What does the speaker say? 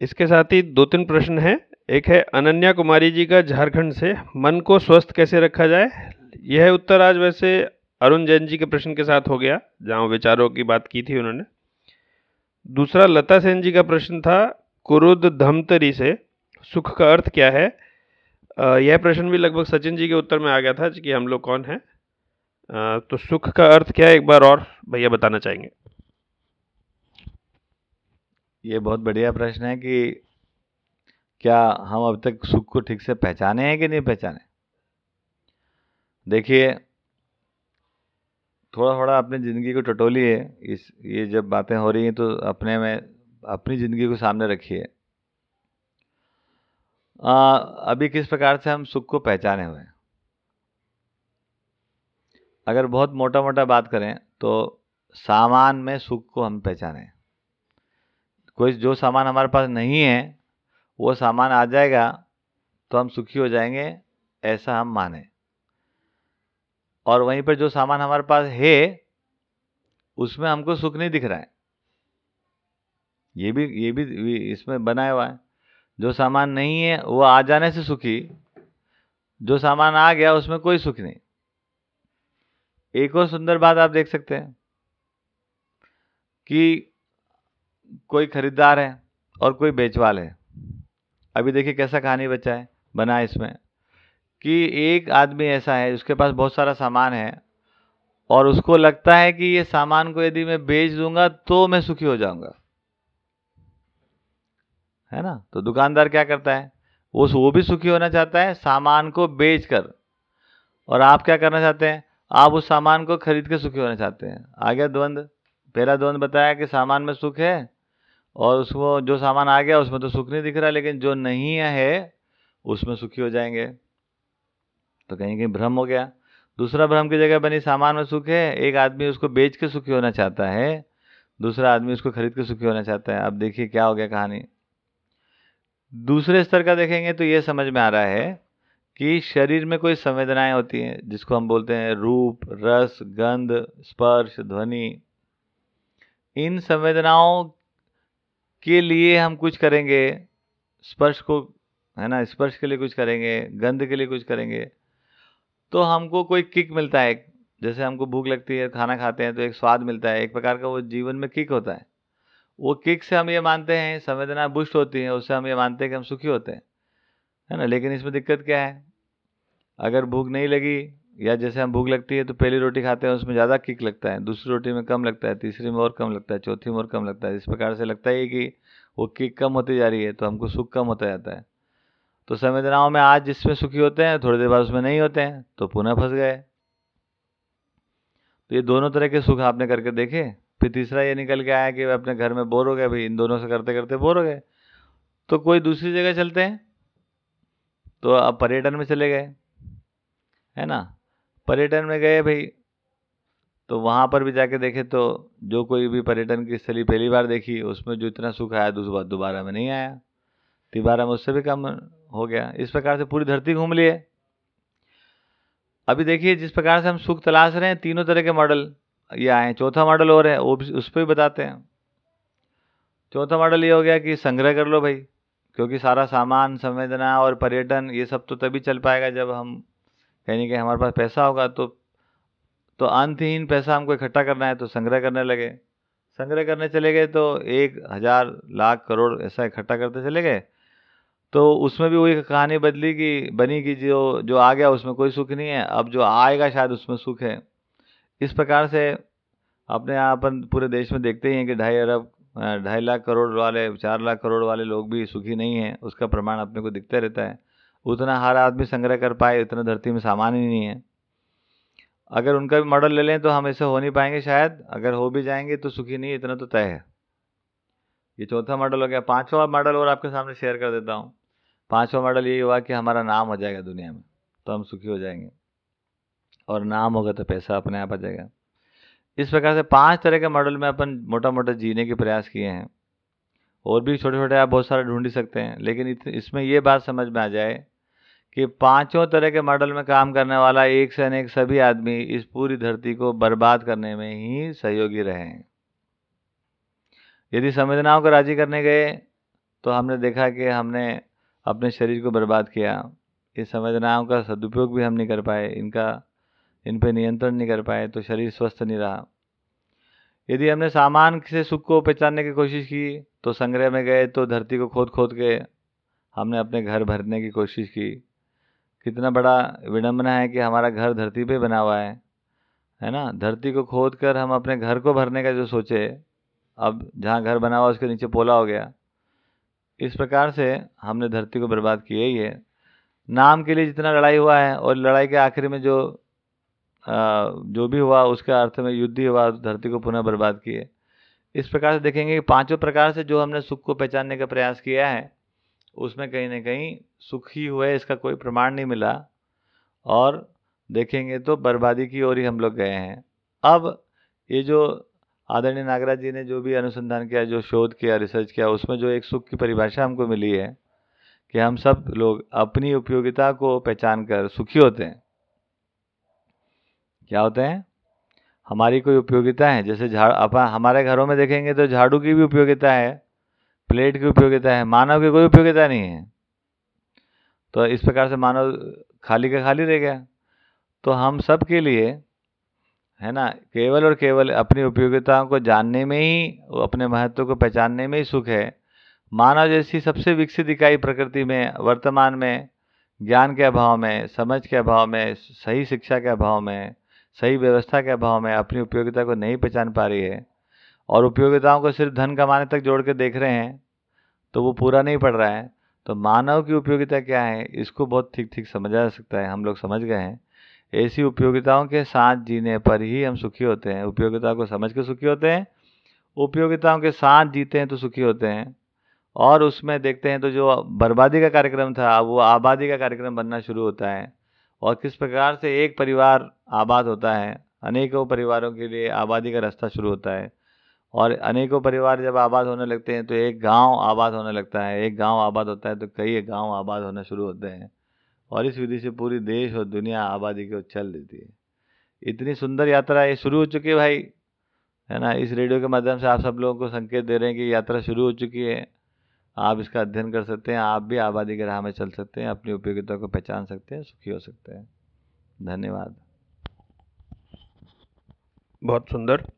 इसके साथ ही दो तीन प्रश्न हैं। एक है, अनन्या कुमारी जी का झारखंड से मन को स्वस्थ कैसे रखा जाए? यह उत्तर आज वैसे अरुण जैन जी के प्रश्न के साथ हो गया, जहाँ विचारों की बात की थी उन्होंने। दूसरा, लता सेन जी का प्रश्न था, कुरुद धमतरी से सुख का अर्थ क्या है? यह प्रश्न भी लगभग सचिन जी के उत्तर में आ गया था, कि हम लोग कौन हैं। तो सुख का अर्थ क्या है? एक बार और भैया बताना चाहेंगे। ये बहुत बढ़िया प्रश्न है कि क्या हम अब तक सुख को ठीक से पहचाने हैं कि नहीं पहचाने? देखिए थोड़ा थोड़ा अपनी ज़िंदगी को टटोलिए। इस, ये जब बातें हो रही हैं तो अपने में, अपनी ज़िंदगी को सामने रखिए। अभी किस प्रकार से हम सुख को पहचाने हुए हैं? अगर बहुत मोटा मोटा बात करें तो सामान में सुख को हम पहचाने। कोई जो सामान हमारे पास नहीं है, वो सामान आ जाएगा तो हम सुखी हो जाएँगे, ऐसा हम माने। और वहीं पर जो सामान हमारे पास है, उसमें हमको सुख नहीं दिख रहा है। ये भी ये भी इसमें बनाया हुआ है। जो सामान नहीं है, वो आ जाने से सुखी। जो सामान आ गया, उसमें कोई सुख नहीं। एक और सुंदर बात आप देख सकते हैं कि कोई खरीदार है और कोई बेचवाल है। अभी देखिए कैसा कहानी बचा है, बना इसमें कि एक आदमी ऐसा है, उसके पास बहुत सारा सामान है और उसको लगता है कि ये सामान को यदि मैं बेच दूँगा तो मैं सुखी हो जाऊँगा। है ना? तो दुकानदार क्या करता है? वो वो भी सुखी होना चाहता है सामान को बेच कर और आप क्या करना चाहते हैं? आप उस सामान को खरीद के सुखी होना चाहते हैं। आ गया द्वंद। पहला द्वंद्व बताया कि सामान में सुख है और उसको जो सामान आ गया, उसमें तो सुख नहीं दिख रहा, लेकिन जो नहीं है, उसमें सुखी हो जाएँगे। तो कहीं कहीं भ्रम हो गया। दूसरा भ्रम की जगह बनी, सामान में सुख है, एक आदमी उसको बेच के सुखी होना चाहता है, दूसरा आदमी उसको खरीद के सुखी होना चाहता है। अब देखिए क्या हो गया कहानी। दूसरे स्तर का देखेंगे तो ये समझ में आ रहा है कि शरीर में कोई संवेदनाएँ होती हैं, जिसको हम बोलते हैं रूप, रस, गंध, स्पर्श, ध्वनि। इन संवेदनाओं के लिए हम कुछ करेंगे? स्पर्श को, है ना? स्पर्श के लिए कुछ करेंगे? गंध के लिए कुछ करेंगे? तो हमको कोई किक मिलता है। जैसे हमको भूख लगती है, खाना खाते हैं तो एक स्वाद मिलता है। एक प्रकार का वो जीवन में किक होता है। वो किक से हम ये मानते हैं, संवेदना बुष्ट होती है, उससे हम ये मानते हैं कि हम सुखी होते हैं। है ना? लेकिन इसमें दिक्कत क्या है? अगर भूख नहीं लगी या जैसे हम भूख लगती है तो पहली रोटी खाते हैं, उसमें ज़्यादा किक लगता है, दूसरी रोटी में कम लगता है, तीसरी में और कम लगता है, चौथी में और कम लगता है। इस प्रकार से लगता है कि वो किक कम होती जा रही है तो हमको सुख कम होता जाता है। तो संवेदनाओं में आज जिसमें सुखी होते हैं, थोड़ी देर बाद उसमें नहीं होते हैं तो पुनः फंस गए। तो ये दोनों तरह के सुख आपने करके देखे, फिर तीसरा ये निकल के आया कि वे अपने घर में बोर हो गए, भाई इन दोनों से करते करते बोर हो गए। तो कोई दूसरी जगह चलते हैं तो अब पर्यटन में चले गए, है ना? पर्यटन में गए भाई। तो वहाँ पर भी जाके देखे तो जो कोई भी पर्यटन की स्थली पहली बार देखी, उसमें जो इतना सुख आया दूसरी दोबारा में नहीं आया। तिबारा में उससे भी कम हो गया। इस प्रकार से पूरी धरती घूम लिए। अभी देखिए, जिस प्रकार से हम सुख तलाश रहे हैं, तीनों तरह के मॉडल ये आए चौथा मॉडल और है, वो भी उस पर भी बताते हैं। चौथा मॉडल ये हो गया कि संग्रह कर लो भाई, क्योंकि सारा सामान, संवेदना और पर्यटन ये सब तो तभी चल पाएगा जब हम कहीं ना कहीं हमारे पास पैसा होगा तो तो अंतहीन पैसा हमको इकट्ठा करना है तो संग्रह करने लगे। संग्रह करने चले गए तो एक हज़ार लाख करोड़ ऐसा इकट्ठा करते चले गए। तो उसमें भी वही कहानी बदली कि, बनी कि जो जो आ गया उसमें कोई सुख नहीं है, अब जो आएगा शायद उसमें सुख है। इस प्रकार से अपने यहाँ अपन पूरे देश में देखते ही हैं कि ढाई अरब, ढाई लाख करोड़ वाले, चार लाख करोड़ वाले लोग भी सुखी नहीं हैं, उसका प्रमाण अपने को दिखता रहता है। उतना हर आदमी संग्रह कर पाए, इतना धरती में सामान ही नहीं है। अगर उनका भी मॉडल ले लें तो हम ऐसे हो नहीं पाएँगे शायद। अगर हो भी जाएँगे तो सुखी नहीं इतना तो तय है। ये चौथा मॉडल हो गया। पांचवा मॉडल और आपके सामने शेयर कर देता हूँ। पांचवा मॉडल यही हुआ कि हमारा नाम हो जाएगा दुनिया में तो हम सुखी हो जाएँगे। और नाम होगा तो पैसा अपने आप आ जाएगा। इस प्रकार से पाँच तरह के मॉडल में अपन मोटा मोटा जीने के प्रयास किए हैं। और भी छोटे छोटे आप बहुत सारे ढूंढ ही सकते हैं। लेकिन इसमें ये बात समझ में आ जाए कि पाँचों तरह के मॉडल में काम करने वाला एक से अनेक सभी आदमी इस पूरी धरती को बर्बाद करने में ही सहयोगी रहे यदि संवेदनाओं को राज़ी करने गए तो हमने देखा कि हमने अपने शरीर को बर्बाद किया। इस संवेदनाओं का सदुपयोग भी हम नहीं कर पाए, इनका, इन पर नियंत्रण नहीं कर पाए तो शरीर स्वस्थ नहीं रहा। यदि हमने सामान से सुख को पहचानने की कोशिश की तो संग्रह में गए तो धरती को खोद खोद के हमने अपने घर भरने की कोशिश की। कितना बड़ा विडम्बना है कि हमारा घर धरती पे बना हुआ है है ना? धरती को खोद कर हम अपने घर को भरने का जो सोचे, अब जहाँ घर बना हुआ उसके नीचे पोला हो गया। इस प्रकार से हमने धरती को बर्बाद किया ही है। नाम के लिए जितना लड़ाई हुआ है और लड़ाई के आखिर में जो जो भी हुआ, उसके अर्थ में युद्ध ही हुआ, धरती को पुनः बर्बाद किए। इस प्रकार से देखेंगे कि पाँचों प्रकार से जो हमने सुख को पहचानने का प्रयास किया है, उसमें कहीं ना कहीं सुख ही हुए, इसका कोई प्रमाण नहीं मिला। और देखेंगे तो बर्बादी की ओर ही हम लोग गए हैं। अब ये जो आदरणीय नागराज जी ने जो भी अनुसंधान किया, जो शोध किया, रिसर्च किया, उसमें जो एक सुख की परिभाषा हमको मिली है कि हम सब लोग अपनी उपयोगिता को पहचान कर सुखी होते हैं। क्या होते हैं? हमारी कोई उपयोगिता है? जैसे झाड़, आप हमारे घरों में देखेंगे तो झाड़ू की भी उपयोगिता है, प्लेट की उपयोगिता है, मानव की कोई उपयोगिता नहीं है। तो इस प्रकार से मानव खाली का खाली रह गया। तो हम सब के लिए, है ना, केवल और केवल अपनी उपयोगिताओं को जानने में ही, अपने महत्व को पहचानने में ही सुख है। मानव जैसी सबसे विकसित इकाई प्रकृति में, वर्तमान में, ज्ञान के अभाव में, समझ के अभाव में, सही शिक्षा के अभाव में सही व्यवस्था के अभाव में अपनी उपयोगिता को नहीं पहचान पा रही है और उपयोगिताओं को सिर्फ़ धन कमाने तक जोड़ के देख रहे हैं तो वो पूरा नहीं पड़ रहा है। तो मानव की उपयोगिता क्या है, इसको बहुत ठीक ठीक समझा जा सकता है। हम लोग समझ गए हैं। ऐसी उपयोगिताओं के साथ जीने पर ही हम सुखी होते हैं। उपयोगिता को समझ के सुखी होते हैं। उपयोगिताओं के साथ जीते हैं तो सुखी होते हैं। और उसमें देखते हैं तो जो बर्बादी का कार्यक्रम था वो आबादी का कार्यक्रम बनना शुरू होता है। और किस प्रकार से एक परिवार आबाद होता है, अनेकों परिवारों के लिए आबादी का रास्ता शुरू होता है। और अनेकों परिवार जब आबाद होने लगते हैं तो एक गाँव आबाद होने लगता है। एक गाँव आबाद होता है तो कई गाँव आबाद होना शुरू होते हैं। और इस विधि से पूरी देश और दुनिया आबादी को चल देती है। इतनी सुंदर यात्रा ये शुरू हो चुकी है भाई। है ना? इस रेडियो के माध्यम से आप सब लोगों को संकेत दे रहे हैं कि यात्रा शुरू हो चुकी है। आप इसका अध्ययन कर सकते हैं, आप भी आबादी के राह में चल सकते हैं, अपनी उपयोगिता को पहचान सकते हैं, सुखी हो सकते हैं। धन्यवाद। बहुत सुंदर।